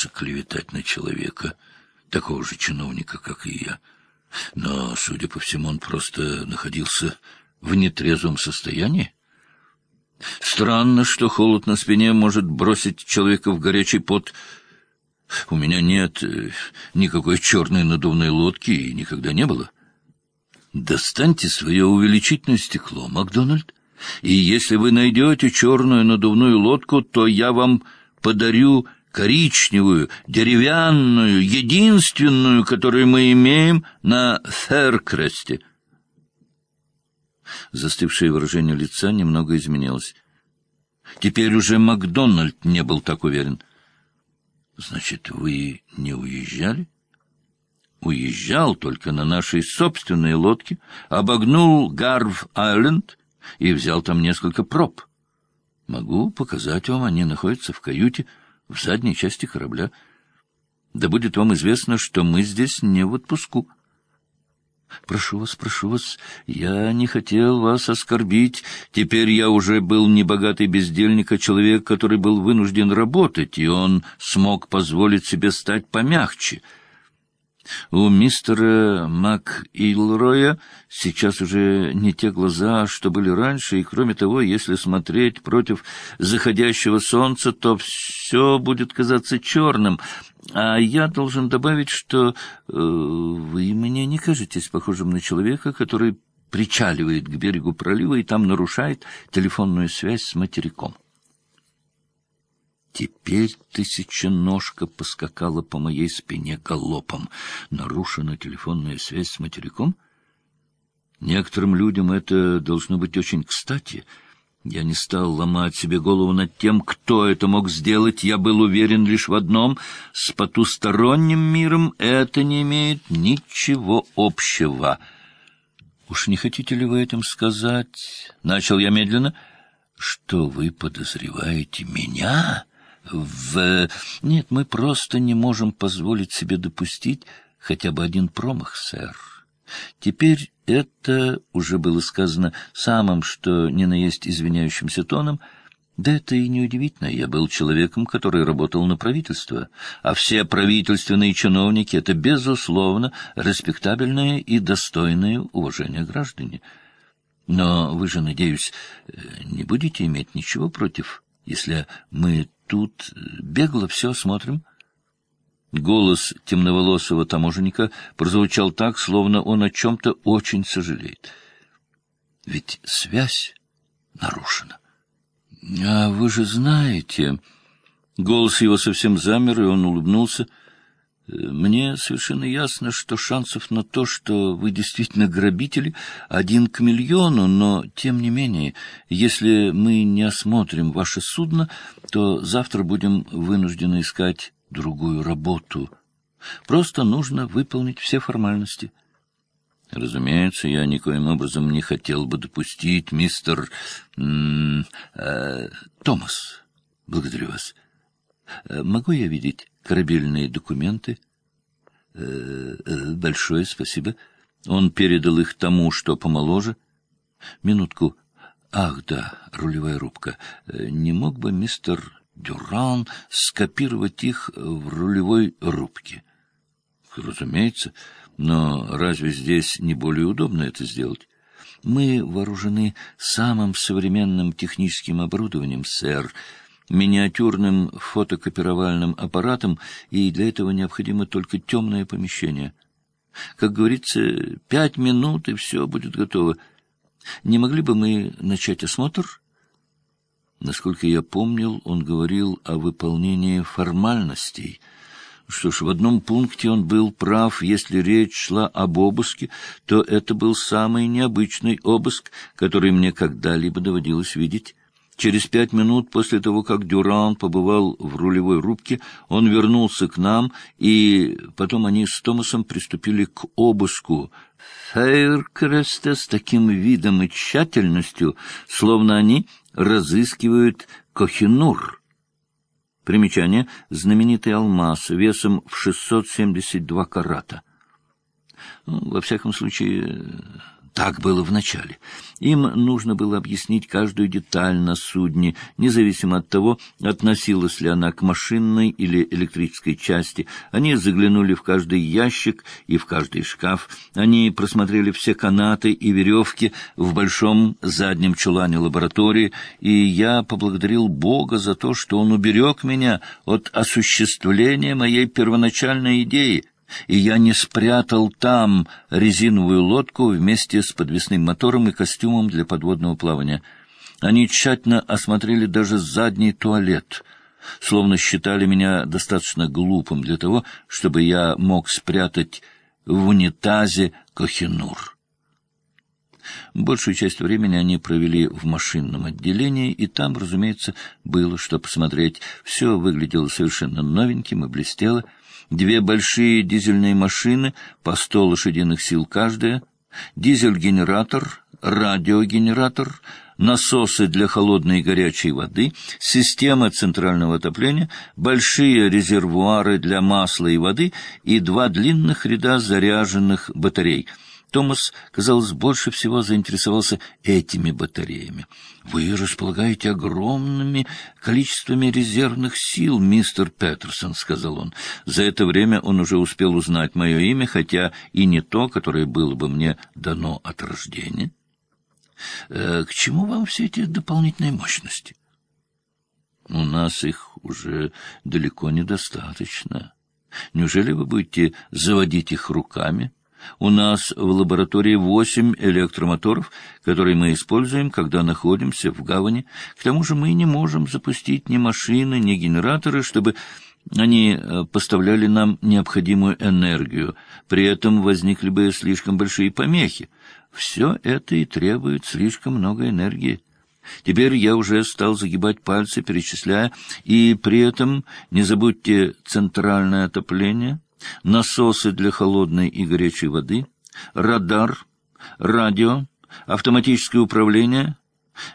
решился клеветать на человека, такого же чиновника, как и я. Но, судя по всему, он просто находился в нетрезвом состоянии. Странно, что холод на спине может бросить человека в горячий пот. У меня нет э, никакой черной надувной лодки и никогда не было. Достаньте свое увеличительное стекло, Макдональд, и если вы найдете черную надувную лодку, то я вам подарю коричневую, деревянную, единственную, которую мы имеем на Феркресте. Застывшее выражение лица немного изменилось. Теперь уже Макдональд не был так уверен. — Значит, вы не уезжали? — Уезжал только на нашей собственной лодке, обогнул Гарв-Айленд и взял там несколько проб. Могу показать вам, они находятся в каюте в задней части корабля. Да будет вам известно, что мы здесь не в отпуску. — Прошу вас, прошу вас, я не хотел вас оскорбить. Теперь я уже был не богатый бездельник, а человек, который был вынужден работать, и он смог позволить себе стать помягче. У мистера МакИлроя сейчас уже не те глаза, что были раньше, и, кроме того, если смотреть против заходящего солнца, то все будет казаться черным — а я должен добавить, что э, вы мне не кажетесь похожим на человека, который причаливает к берегу пролива и там нарушает телефонную связь с материком. Теперь тысяченожка поскакала по моей спине галопом. Нарушена телефонная связь с материком? Некоторым людям это должно быть очень кстати — я не стал ломать себе голову над тем, кто это мог сделать. Я был уверен лишь в одном — с потусторонним миром это не имеет ничего общего. «Уж не хотите ли вы этим сказать?» — начал я медленно. «Что вы подозреваете меня?» В... Нет, мы просто не можем позволить себе допустить хотя бы один промах, сэр. Теперь это уже было сказано самым, что ни на есть извиняющимся тоном, да это и неудивительно, я был человеком, который работал на правительство, а все правительственные чиновники — это, безусловно, респектабельные и достойные уважения граждане. Но вы же, надеюсь, не будете иметь ничего против, если мы тут бегло все осмотрим? Голос темноволосого таможенника прозвучал так, словно он о чем-то очень сожалеет. Ведь связь нарушена. — А вы же знаете... Голос его совсем замер, и он улыбнулся. «Мне совершенно ясно, что шансов на то, что вы действительно грабители, один к миллиону, но, тем не менее, если мы не осмотрим ваше судно, то завтра будем вынуждены искать другую работу. Просто нужно выполнить все формальности. Разумеется, я никоим образом не хотел бы допустить, мистер э, Томас. Благодарю вас. Э, могу я видеть корабельные документы? Э, э, большое спасибо. Он передал их тому, что помоложе. Минутку. Ах, да, рулевая рубка. Не мог бы мистер Дюран скопировать их в рулевой рубке. Разумеется, но разве здесь не более удобно это сделать? Мы вооружены самым современным техническим оборудованием, сэр, миниатюрным фотокопировальным аппаратом, и для этого необходимо только темное помещение. Как говорится, пять минут, и все будет готово. Не могли бы мы начать осмотр? Насколько я помнил, он говорил о выполнении формальностей. Что ж, в одном пункте он был прав. Если речь шла об обыске, то это был самый необычный обыск, который мне когда-либо доводилось видеть. Через пять минут после того, как Дюран побывал в рулевой рубке, он вернулся к нам, и потом они с Томасом приступили к обыску Фейркреста с таким видом и тщательностью, словно они разыскивают Кохинур. Примечание — знаменитый алмаз весом в 672 карата. Ну, во всяком случае, Так было вначале. Им нужно было объяснить каждую деталь на судне, независимо от того, относилась ли она к машинной или электрической части. Они заглянули в каждый ящик и в каждый шкаф. Они просмотрели все канаты и веревки в большом заднем чулане лаборатории, и я поблагодарил Бога за то, что Он уберег меня от осуществления моей первоначальной идеи — и я не спрятал там резиновую лодку вместе с подвесным мотором и костюмом для подводного плавания. Они тщательно осмотрели даже задний туалет, словно считали меня достаточно глупым для того, чтобы я мог спрятать в унитазе кохинур. Большую часть времени они провели в машинном отделении, и там, разумеется, было что посмотреть. Все выглядело совершенно новеньким и блестело — две большие дизельные машины по сто лошадиных сил каждая, дизель-генератор, радиогенератор, насосы для холодной и горячей воды, система центрального отопления, большие резервуары для масла и воды и два длинных ряда заряженных батарей — Томас, казалось, больше всего заинтересовался этими батареями. «Вы располагаете огромными количествами резервных сил, мистер Петерсон», — сказал он. «За это время он уже успел узнать мое имя, хотя и не то, которое было бы мне дано от рождения». Э, «К чему вам все эти дополнительные мощности?» «У нас их уже далеко недостаточно. Неужели вы будете заводить их руками?» У нас в лаборатории восемь электромоторов, которые мы используем, когда находимся в гавани. К тому же мы не можем запустить ни машины, ни генераторы, чтобы они э, поставляли нам необходимую энергию. При этом возникли бы слишком большие помехи. Все это и требует слишком много энергии. Теперь я уже стал загибать пальцы, перечисляя, и при этом не забудьте центральное отопление — насосы для холодной и горячей воды, радар, радио, автоматическое управление,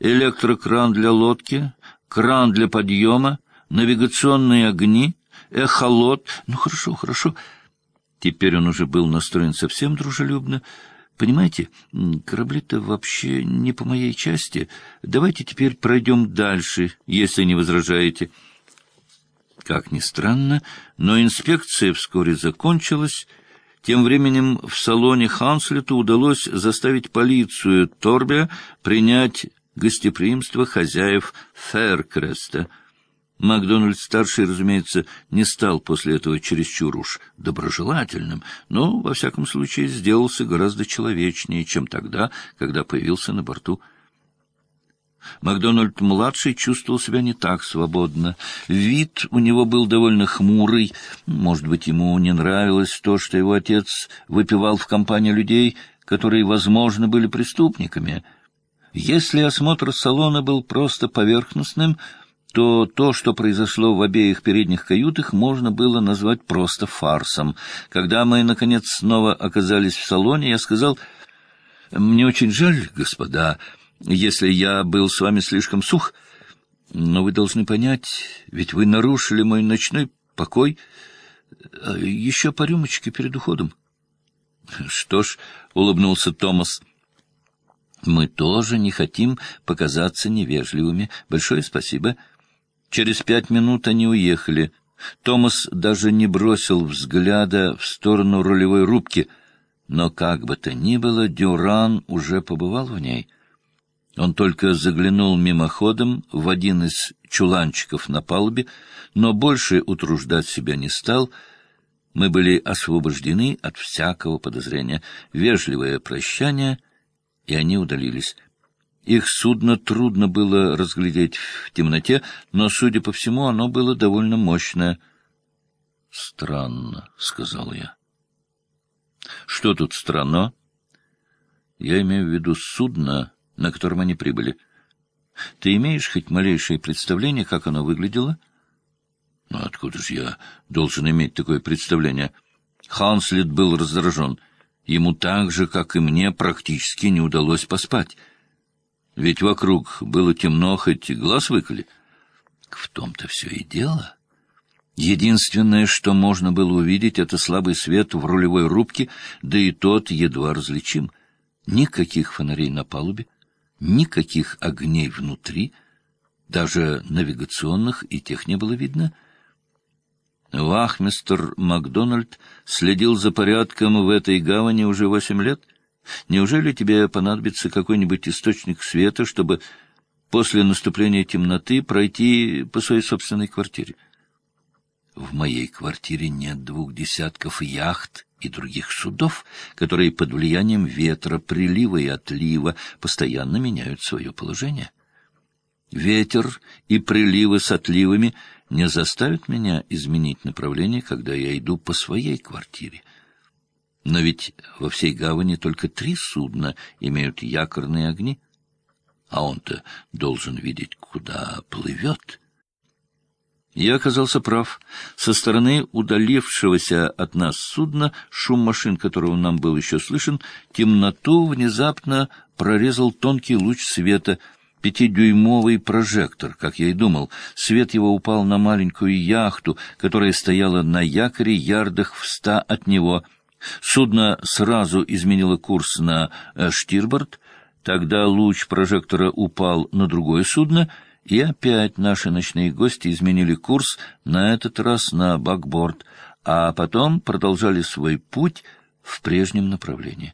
электрокран для лодки, кран для подъема, навигационные огни, эхолот. Ну, хорошо, хорошо. Теперь он уже был настроен совсем дружелюбно. Понимаете, корабли-то вообще не по моей части. Давайте теперь пройдем дальше, если не возражаете. Как ни странно, но инспекция вскоре закончилась. Тем временем в салоне Ханслету удалось заставить полицию Торбе принять гостеприимство хозяев Феркреста. Макдональд-старший, разумеется, не стал после этого чересчур уж доброжелательным, но, во всяком случае, сделался гораздо человечнее, чем тогда, когда появился на борту Макдональд-младший чувствовал себя не так свободно. Вид у него был довольно хмурый. Может быть, ему не нравилось то, что его отец выпивал в компании людей, которые, возможно, были преступниками. Если осмотр салона был просто поверхностным, то то, что произошло в обеих передних каютах, можно было назвать просто фарсом. Когда мы, наконец, снова оказались в салоне, я сказал, «Мне очень жаль, господа» если я был с вами слишком сух, но вы должны понять, ведь вы нарушили мой ночной покой. А еще по рюмочке перед уходом. Что ж, — улыбнулся Томас, — мы тоже не хотим показаться невежливыми. Большое спасибо. Через пять минут они уехали. Томас даже не бросил взгляда в сторону рулевой рубки, но как бы то ни было, Дюран уже побывал в ней — он только заглянул мимоходом в один из чуланчиков на палубе, но больше утруждать себя не стал. Мы были освобождены от всякого подозрения. Вежливое прощание, и они удалились. Их судно трудно было разглядеть в темноте, но, судя по всему, оно было довольно мощное. — Странно, — сказал я. — Что тут странно? — Я имею в виду судно на котором они прибыли. Ты имеешь хоть малейшее представление, как оно выглядело? Ну, откуда же я должен иметь такое представление? Ханслет был раздражен. Ему так же, как и мне, практически не удалось поспать. Ведь вокруг было темно, хоть глаз выколи. В том-то все и дело. Единственное, что можно было увидеть, это слабый свет в рулевой рубке, да и тот едва различим — Никаких фонарей на палубе, никаких огней внутри, даже навигационных и тех не было видно. Вахмистер Макдональд следил за порядком в этой гавани уже восемь лет. Неужели тебе понадобится какой-нибудь источник света, чтобы после наступления темноты пройти по своей собственной квартире? В моей квартире нет двух десятков яхт и других судов, которые под влиянием ветра, прилива и отлива постоянно меняют свое положение. Ветер и приливы с отливами не заставят меня изменить направление, когда я иду по своей квартире. Но ведь во всей гавани только три судна имеют якорные огни, а он-то должен видеть, куда плывет. Я оказался прав. Со стороны удалившегося от нас судна, шум машин которого нам был еще слышен, темноту внезапно прорезал тонкий луч света — пятидюймовый прожектор, как я и думал. Свет его упал на маленькую яхту, которая стояла на якоре ярдах в ста от него. Судно сразу изменило курс на э, штирборд. Тогда луч прожектора упал на другое судно, и опять наши ночные гости изменили курс, на этот раз на бакборд, а потом продолжали свой путь в прежнем направлении.